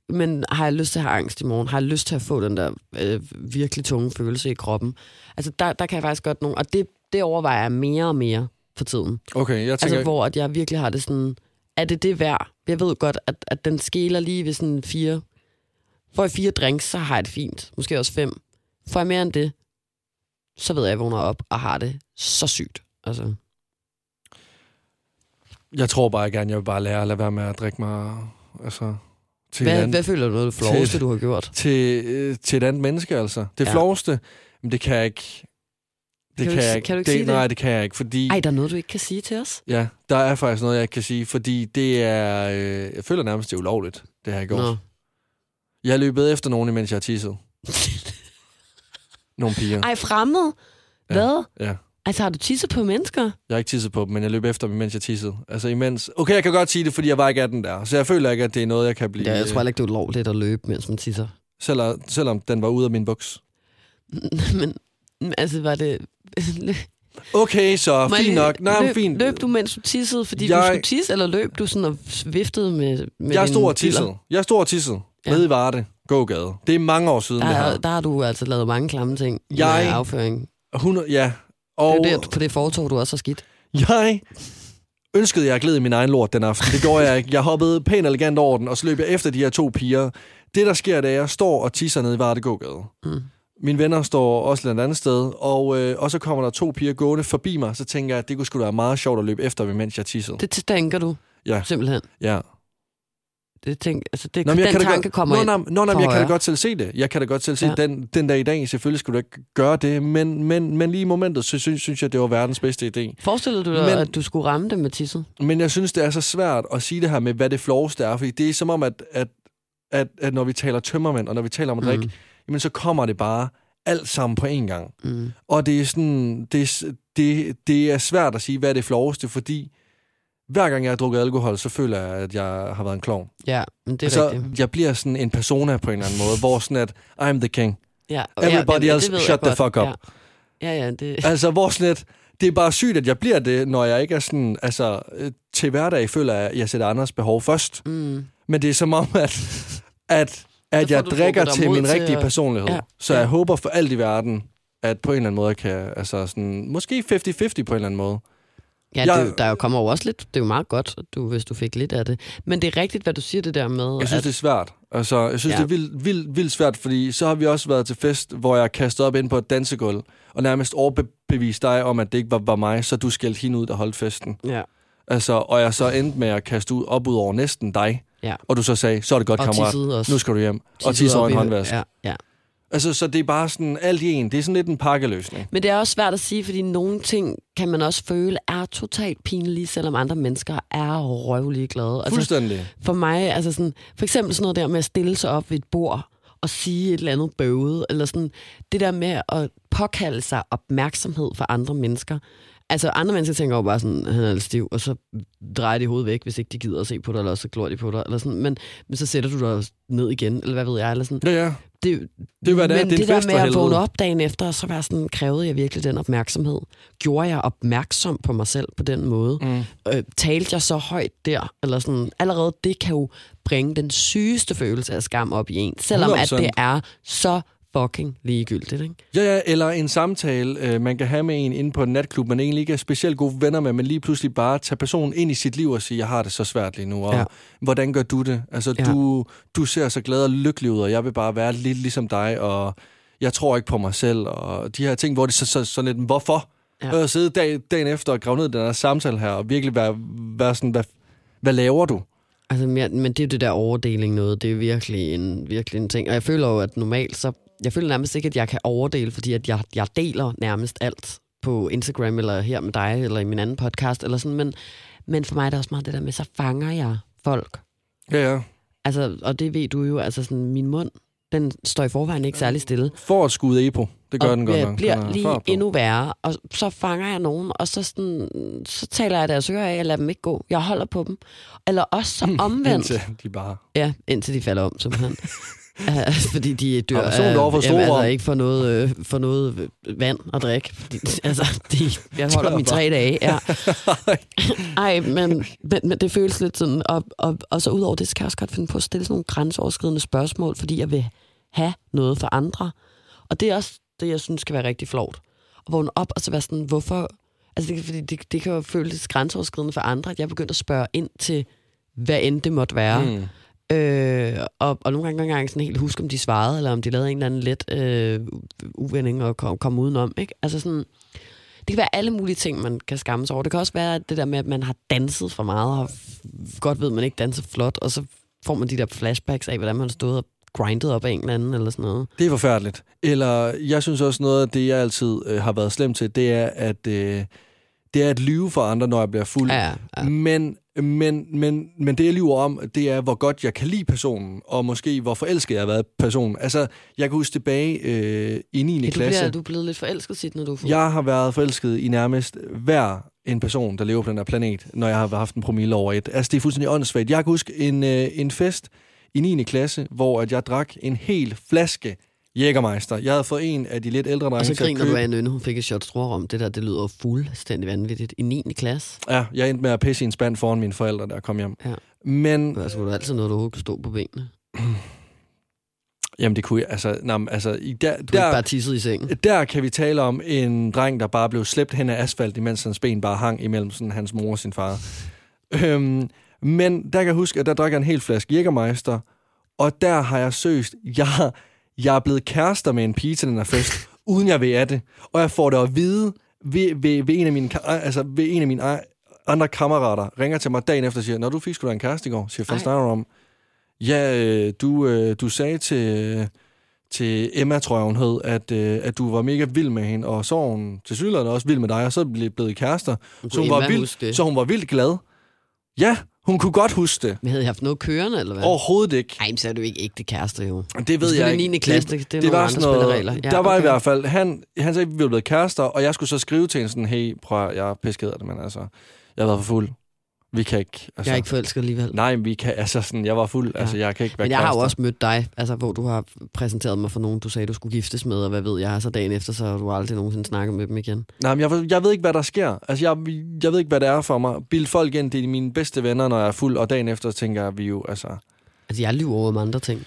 men har jeg lyst til at have angst i morgen? Har jeg lyst til at få den der øh, virkelig tunge følelse i kroppen? Altså der, der kan jeg faktisk godt nogle, og det, det overvejer jeg mere og mere for tiden. Okay, jeg tænker... Altså hvor at jeg virkelig har det sådan, er det det værd? Jeg ved godt, at, at den skæler lige ved sådan fire. Får jeg fire drinks, så har jeg det fint. Måske også fem. Får jeg mere end det, så ved jeg, at jeg vågner op og har det så sygt. Altså, Jeg tror bare gerne, jeg vil bare lære at lade være med at drikke mig... Altså, til, hvad, andet, hvad føler du er det floweste, du har gjort? til, øh, til et andet menneske, altså. Det Ja. floweste, men det kan jeg ikke... Det Kan du kan, ikke- jeg ikke. kan du ikke det, sige det? Nej, det kan jeg ikke, fordi... Ej, der er noget, du ikke kan sige til os? Ja, der er faktisk noget, jeg ikke kan sige, fordi det er... Øh, jeg føler nærmest, det er ulovligt, det har jeg gjort. Nå. Jeg løbet efter nogen, imens jeg har tisset. Nogle piger. Ej, fremmed? Ja. Hvad? Ja. Altså, har du tisset på mennesker? Jeg har ikke tisset på dem, men jeg løb efter dem, mens jeg tissede. Altså imens... Okay, jeg kan godt sige det, fordi jeg var ikke 18 der. Så jeg føler ikke, at det er noget, jeg kan blive... Ja, jeg tror heller ikke, det er ulovligt at løbe, mens man tisser. Selvom, selvom den var ude af min buks. men, men altså, var det... Okay, så Må fint nok. Nej, men løb, fint. Løb du, mens du tissede, fordi jeg... Du skulle tisse, eller løb du sådan og viftede med, med Jeg stod og tissede. Jeg stod og tissede. Ja. Nede i Varde. Gågade. Det er mange år siden, Der, det er- her. der har du altså lavet mange klamme ting Jeg- med afføring. 100, ja. Det Og er jo der, på det fortog, du også har skidt. jeg ønskede, jeg gled i min egen lort den aften. Det gjorde jeg ikke. Jeg hoppede pænt elegant over den, og så løb jeg efter de her to piger. Det, der sker, det er, at jeg står og tisser nede i Varde Gågade. Mm. Mine venner står også et andet sted, og, øh, og så kommer der to piger gående forbi mig, så tænker jeg, at det kunne sgu da være meget sjovt at løbe efter, mens jeg tissede. Det tænker du Ja. simpelthen. Ja. Det tænk, altså det, Nå, den kan tanke godt, kommer nå, nå, nå, nå, jeg kan da godt selv se det. Jeg kan da godt selv se Ja. den, den dag i dag. Selvfølgelig skulle du ikke gøre det, men, men, men lige i momentet, så synes, synes jeg, det var verdens bedste idé. Forestillede du dig, Men- at du skulle ramme dem med tisset? Men jeg synes, det er så svært at sige det her med, hvad det floweste er, fordi det er som om, at, at, at, at når vi taler tømmermænd, og når vi taler om at drikke, Mm. jamen så kommer det bare alt sammen på én gang. Mm. Og det er sådan, det, det, det er svært at sige, hvad er det floweste, fordi hver gang jeg har drukket alkohol, så føler jeg, at jeg har været en klovn. Ja, men det er så rigtigt. jeg bliver sådan en persona på en eller anden måde, hvor sådan at, I'm the king. Ja, og Everybody ja, else, det shut the fuck up. Ja, ja, ja det... Altså, hvor sådan et, det er bare sygt, at jeg bliver det, når jeg ikke er sådan, altså, øh, til hverdag føler jeg, at jeg sætter andres behov først. Mm. Men det er som om, at, at, at jeg drikker til min til rigtige at- personlighed. Ja, så ja. jeg håber for alt i verden, at på en eller anden måde kan, altså sådan, måske 50-50 på en eller anden måde. Ja, Jeg- det, er jo- der jo kommer jo også lidt, det er jo meget godt, du, hvis du fik lidt af det. Men det er rigtigt, hvad du siger det der med, Jeg synes, at, det er svært. Altså, jeg synes, Ja. det er vildt, vildt, vildt svært, fordi så har vi også været til fest, hvor jeg kastede op ind på et dansegulv, og nærmest overbeviste dig om, at det ikke var, var mig, så du skældte hende ud, der holdt festen. ja, Altså, og jeg så endte med at kaste ud, op ud over næsten dig, ja. og du så sagde, så er det godt, Og kammerat. Nu skal du hjem. og Tissede tisse over en håndvask. Ja, ja. Altså, så det er bare sådan alt i en. Det er sådan lidt en pakkeløsning. Men det er også svært at sige, fordi nogle ting kan man også føle er totalt pinlige, selvom andre mennesker er røvlige glade. Altså, Fuldstændig. for mig, altså sådan, for eksempel sådan noget der med at stille sig op ved et bord og sige et eller andet bøvet, eller sådan det der med at påkalde sig opmærksomhed for andre mennesker. Altså andre mennesker tænker jo bare sådan, han er lidt stiv, og så drejer de hovedet væk, hvis ikke de gider at se på dig, eller så glor de på dig, eller sådan. Men, men så sætter du dig ned igen, eller hvad ved jeg, eller sådan. Ja, ja. Det, Det hvad det men Det det der med at vågne op dagen efter, og så være sådan, krævede jeg virkelig den opmærksomhed? Gjorde jeg opmærksom på mig selv på den måde? Mm. Øh, talte jeg så højt der? Eller sådan, allerede det kan jo bringe den sygeste følelse af skam op i en, selvom at 100%. det er så fucking ligegyldigt. Ikke? Ja, ja, eller en samtale, øh, man kan have med en inde på en natklub, man egentlig ikke er specielt gode venner med, men lige pludselig bare tage personen ind i sit liv og sige, jeg har det så svært lige nu, og Ja. hvordan gør du det? Altså, Ja. du, du ser så glad og lykkelig ud, og jeg vil bare være lidt ligesom dig, og jeg tror ikke på mig selv, og de her ting, hvor det så, så sådan lidt, hvorfor? Ja. Og sidde dag, dagen efter og grave ned den her samtale her, og virkelig være, være sådan, hvad, hvad laver du? Altså, men, men det er det der overdeling noget, det er virkelig en, virkelig en ting. Og jeg føler jo, at normalt, så jeg føler nærmest ikke, at jeg kan overdele, fordi at jeg, jeg deler nærmest alt på Instagram, eller her med dig, eller i min anden podcast, eller sådan. Men, men for mig er det også meget det der med, så fanger jeg folk. Ja, ja. Altså, og det ved du jo, altså sådan, min mund, den står i forvejen ikke særlig stille. For at skude Epo. Det gør og den godt jeg nok. bliver Den lige far på. endnu værre, og så fanger jeg nogen, og så, sådan, så taler jeg deres ører af, og lader dem ikke gå. Jeg holder på dem. Eller også så omvendt. Indtil de bare... Ja, indtil de falder om, simpelthen. Ja, fordi de dør personen derovre fra jamen, altså ikke for noget, øh, for noget vand at drikke. Fordi, altså, de, jeg holder dem i tre dage. Ja. Ej, men, men, men det føles lidt sådan. Og, og, og så udover det, så kan jeg også godt finde på at stille sådan nogle grænseoverskridende spørgsmål, fordi jeg vil have noget for andre. Og det er også det, jeg synes kan være rigtig flovt. At vågne op og så være sådan, hvorfor... Altså, det, fordi det, det kan jo føles grænseoverskridende for andre, at jeg begynder at spørge ind til, hvad end det måtte være. Mm. Øh, og, og nogle gange kan jeg ikke sådan helt huske, om de svarede, eller om de lavede en eller anden let øh, uvending og kom, kom udenom. Ikke? Altså sådan, det kan være alle mulige ting, man kan skamme sig over. Det kan også være det der med, at man har danset for meget, og godt ved, at man ikke danser flot, og så får man de der flashbacks af, hvordan man stået og grindet op af en eller anden, eller sådan noget. Det er forfærdeligt. Eller jeg synes også noget af det, jeg altid øh, har været slem til, det er at øh, det er at lyve for andre, når jeg bliver fuld. Ja, ja. Men, men, men, men det, jeg lyver om, det er, hvor godt jeg kan lide personen, og måske hvor forelsket jeg har været personen. Altså, jeg kan huske tilbage øh, i 9. Ja, du, klasse. bliver, du er blevet lidt forelsket, sit, når du fuld. Jeg har været forelsket i nærmest hver en person, der lever på den her planet, når jeg har haft en promille over et. Altså, det er fuldstændig åndssvagt. Jeg kan huske en, øh, en fest i 9. klasse, hvor at jeg drak en hel flaske Jägermeister. Jeg havde fået en af de lidt ældre drenge og så griner købe. du af en ønne, hun fik et shot om. Det der, det lyder fuldstændig vanvittigt. I 9. klasse. Ja, jeg endte med at pisse i en spand foran mine forældre, jeg kom hjem. Ja. Men, Altså, var du altid noget, du kunne stå på benene. jamen det kunne jeg, altså, nej, altså, i der, Du der... der, bare tisset i sengen. der kan vi tale om en dreng, der bare blev slæbt hen af asfalt, imens hans ben bare hang imellem sådan, hans mor og sin far. Øhm, men der kan jeg huske, at der drikker en hel flaske Jägermeister, og der har jeg søgt, jeg, jeg er blevet kærester med en pige til den her fest, uden jeg ved af det. Og jeg får det at vide ved, ved, ved, en, af mine, altså, ved en af mine ej- andre kammerater, ringer til mig dagen efter og siger, når du fik sgu da en kæreste i går, siger, hvad snakker om? Ja, øh, du, øh, du sagde til, til Emma, tror jeg hun hed, at, øh, at du var mega vild med hende, og så hun til synligheden også vild med dig, og så blev blevet kærester. Så hun, Emma var vild, så hun var vildt glad. Ja, hun kunne godt huske det. Men havde I haft noget kørende, eller hvad? Overhovedet ikke. Ej, men så er du ikke ægte kæreste, jo. Det ved jeg Selvfølgelig ikke. 9. klasse, det, det er det var sådan noget, spilleregler. Ja, der var okay. i hvert fald, han, han sagde, at vi var blevet kærester, og jeg skulle så skrive til hende sådan, hey, prøv jeg er pisket af det, men altså, jeg har været for fuld. Vi kan ikke, altså, Jeg er ikke forelsket alligevel. nej, men vi kan, altså sådan, jeg var fuld, ja. altså, jeg kan ikke være Men jeg har jo kærester. også mødt dig, altså, hvor du har præsenteret mig for nogen, du sagde, du skulle giftes med, og hvad ved jeg, så dagen efter, så har du aldrig nogensinde snakket med dem igen. Nej, men jeg, ved- jeg ved ikke, hvad der sker. Altså, jeg, jeg ved ikke, hvad det er for mig. Bild folk ind, det er mine bedste venner, når jeg er fuld, og dagen efter tænker jeg, vi jo, altså, Altså, jeg lyver over om andre ting.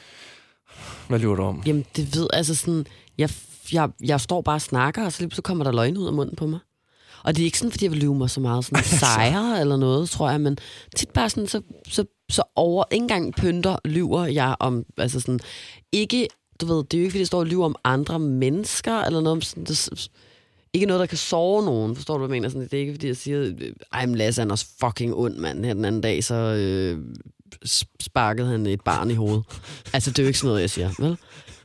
hvad lyver du om? Jamen, det ved, altså sådan, jeg, jeg, jeg står bare og snakker, og så lige så kommer der løgn ud af munden på mig. Og det er ikke sådan, fordi jeg vil lyve mig så meget sådan sejre eller noget, tror jeg, men tit bare sådan, så, så, så over, ikke engang pynter, lyver jeg om, altså sådan, ikke, du ved, det er jo ikke, fordi jeg står og lyver om andre mennesker, eller noget om sådan, det, ikke noget, der kan sove nogen, forstår du, hvad jeg mener? Sådan, det er ikke, fordi jeg siger, ej, men Lasse han er også fucking ond, mand. Her den anden dag, så øh, sparkede han et barn i hovedet. Altså, det er jo ikke sådan noget, jeg siger, vel?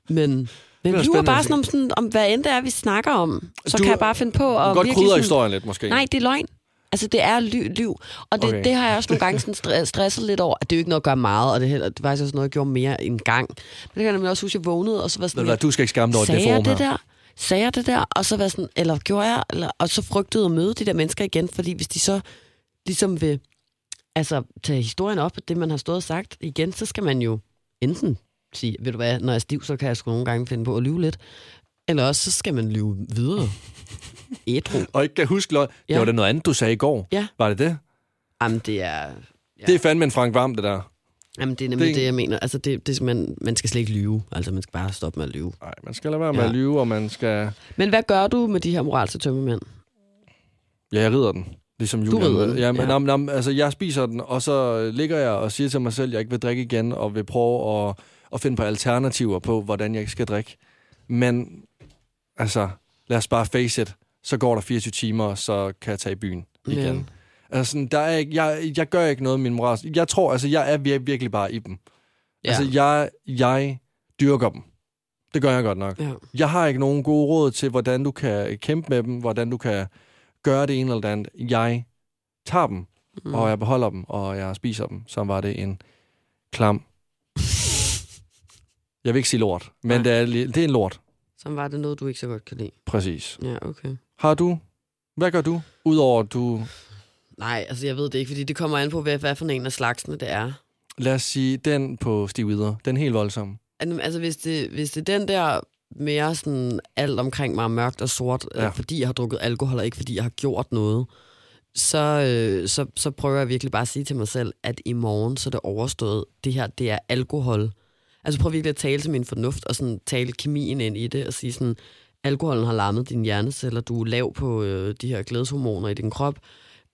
Men, men er vi spændende bare sådan om, sådan, om hvad end det er, vi snakker om. Så Du- kan jeg bare finde på Du at kan godt krydre historien lidt, måske. Nej, det er løgn. Altså, det er ly- liv. Og det, Okay. det har jeg også nogle gange sådan stre- stresset lidt over. At det er jo ikke noget at gøre meget, og det, er heller, det var faktisk også noget, jeg gjorde mere en gang. Men det kan jeg nemlig også huske, at jeg vågnede, og så var sådan... du hvad, du skal ikke skamme dig over det forum det her. der? Sagde jeg det der? Og så var sådan, eller gjorde jeg? Eller, og så frygtede at møde de der mennesker igen, fordi hvis de så ligesom vil altså, tage historien op, det man har stået og sagt igen, så skal man jo enten sige, ved du hvad, når jeg er stiv, så kan jeg sgu nogle gange finde på at lyve lidt. Eller også, så skal man lyve videre. Ædru. Og ikke kan huske løgn. Ja. Det var det noget andet, du sagde i går. Ja. Var det det? Jamen, det er... Ja. Det er fandme en Frank Varm, det der. Jamen, det er nemlig Det- det, jeg mener. Altså, det, det, man, man skal slet ikke lyve. Altså, man skal bare stoppe med at lyve. Nej, man skal lade være med Ja. at lyve, og man skal... Men hvad gør du med de her moralske tømmermænd? Ja, jeg rider den. Ligesom Du Julian. rider den, Ja, men, ja. nam, nam, altså, jeg spiser den, og så ligger jeg og siger til mig selv, at jeg ikke vil drikke igen, og vil prøve at, at finde på alternativer på, hvordan jeg skal drikke. Men, altså, lad os bare face it. Så går der 24 timer, og så kan jeg tage i byen igen. Ja. Altså, sådan, der er ikke, jeg, jeg gør ikke noget med min moral. Jeg tror, altså, jeg er vir- virkelig bare i dem. Ja. Altså, jeg, jeg dyrker dem. Det gør jeg godt nok. Ja. Jeg har ikke nogen gode råd til, hvordan du kan kæmpe med dem, hvordan du kan gøre det ene eller det andet. Jeg tager dem, mm. og jeg beholder dem, og jeg spiser dem. Så var det en klam. Jeg vil ikke sige lort, men Nej. det er, det er en lort. Så var det noget, du ikke så godt kan lide. Præcis. Ja, okay. Har du? Hvad gør du? Udover du... Nej, altså jeg ved det ikke, fordi det kommer an på, hvad, hvad for en af slagsene det er. Lad os sige, den på Stig Videre. Den helt voldsom. Al- Altså, hvis det, hvis det er den der mere sådan, alt omkring mig mørkt og sort, ja. Ja. øh, fordi jeg har drukket alkohol, og ikke fordi jeg har gjort noget, så, øh, så, så prøver jeg virkelig bare at sige til mig selv, at i morgen, så er det overstået. Det her, det er alkohol. Altså prøv virkelig at tale til min fornuft, og sådan tale kemien ind i det, og sige sådan, alkoholen har lammet din hjerneceller, du er lav på øh, de her glædeshormoner i din krop.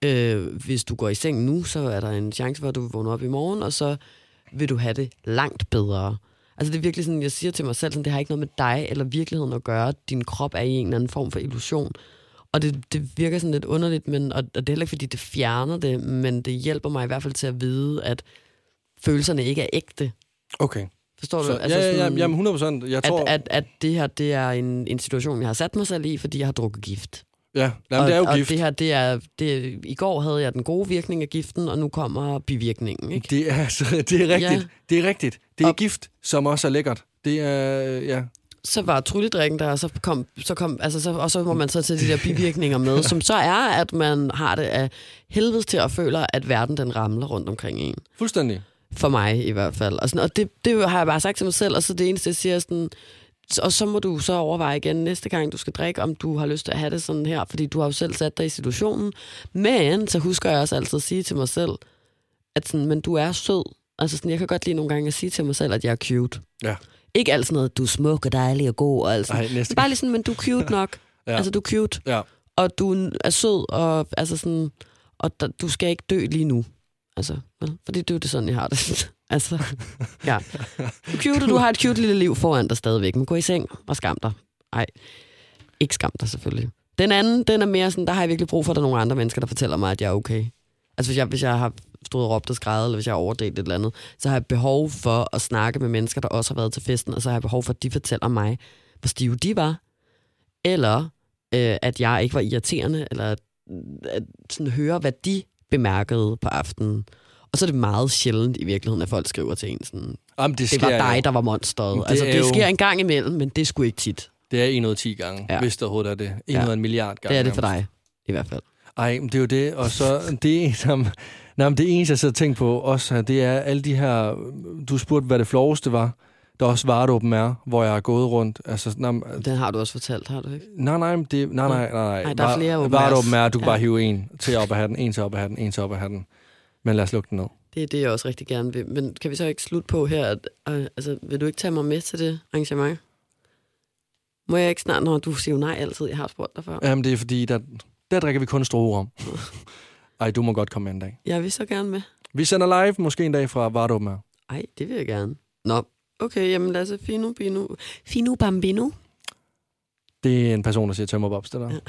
Øh, hvis du går i seng nu, så er der en chance for, at du vil vågne op i morgen, og så vil du have det langt bedre. Altså det er virkelig sådan, jeg siger til mig selv, sådan, det har ikke noget med dig eller virkeligheden at gøre. Din krop er i en eller anden form for illusion. Og det, det virker sådan lidt underligt, men, og, og det er heller ikke, fordi det fjerner det, men det hjælper mig i hvert fald til at vide, at følelserne ikke er ægte. Okay. Forstår Så, du? ja, ja, ja, jamen 100 procent. Jeg tror... at, at, at det her, det er en, en situation, jeg har sat mig selv i, fordi jeg har drukket gift. ja, jamen, og, det er jo og gift. det her, det er, det, i går havde jeg den gode virkning af giften, og nu kommer bivirkningen, ikke? Det er, altså, det er rigtigt. Ja. Det er rigtigt. Det er Og- gift, som også er lækkert. Det er, ja. så var trylledrikken der, og så kom, så kom altså så, og så må man så tage de der bivirkninger med, som så er, at man har det af helvedes til at føle, at verden den ramler rundt omkring en. Fuldstændig. For mig i hvert fald. Og, sådan, og det, det har jeg bare sagt til mig selv, og så det eneste, jeg siger er sådan, og så må du så overveje igen næste gang, du skal drikke, om du har lyst til at have det sådan her, fordi du har jo selv sat dig i situationen. Men så husker jeg også altid at sige til mig selv, at sådan, men du er sød. Altså sådan, jeg kan godt lide nogle gange at sige til mig selv, at jeg er cute. Ja. Ikke alt sådan noget, du er smuk og dejlig og god og alt sådan. Ej, næste Bare lige sådan, men du er cute nok. Ja. ja. Altså, du er cute, Ja. og du er sød, og, altså sådan, og der, du skal ikke dø lige nu. Altså, vel? fordi det er jo det sådan, jeg har det. altså, ja. Cute, du har et cute lille liv foran dig stadigvæk, men gå i seng og skam dig. Nej, ikke skam dig selvfølgelig. Den anden, den er mere sådan, der har jeg virkelig brug for, at der er nogle andre mennesker, der fortæller mig, at jeg er okay. Altså hvis jeg, hvis jeg har stået og råbt og skrevet, eller hvis jeg har overdelt et eller andet, så har jeg behov for at snakke med mennesker, der også har været til festen, og så har jeg behov for, at de fortæller mig, hvor stive de var, eller øh, at jeg ikke var irriterende, eller at, at sådan høre, hvad de bemærkede på aftenen. Og så er det meget sjældent i virkeligheden, at folk skriver til en sådan, Jamen, det, det var dig, jo. der var monsteret. Det Altså, det jo- sker en gang imellem, men det er sgu ikke tit. Det er 1 ud af 10 gange, Ja. ja. hvis det overhovedet er det. 1 ud af en milliard gange. Det er det for dig, i hvert fald. Ej, men det er jo det. Og så det, som, nej, men det eneste, jeg så tænkt på også det er alle de her... Du spurgte, hvad det floveste var. Der er også Vardåben er, hvor jeg har gået rundt. Altså, nej, men- Den har du også fortalt, har du ikke? nej, nej, det, nej, nej, nej, nej. Der er flere åben Vardåben er, du kan Ja. bare hive en til op af hatten, en til op af hatten, en til op af hatten. Men lad os lukke den ned. Det er det, jeg også rigtig gerne vil. Men kan vi så ikke slutte på her, at, øh, altså, vil du ikke tage mig med til det arrangement? Må jeg ikke snart, når du siger nej altid, jeg har spurgt dig før. Jamen, det er fordi, der, der drikker vi kun store om. Ej, du må godt komme en dag. Jeg vil så gerne med. Vi sender live måske en dag fra Vardåben. Ej, det vil jeg gerne. Nå, okay, jamen lad os se. Fino, bino. Fino bambino. Det er en person, der siger tømmerbobs, det der.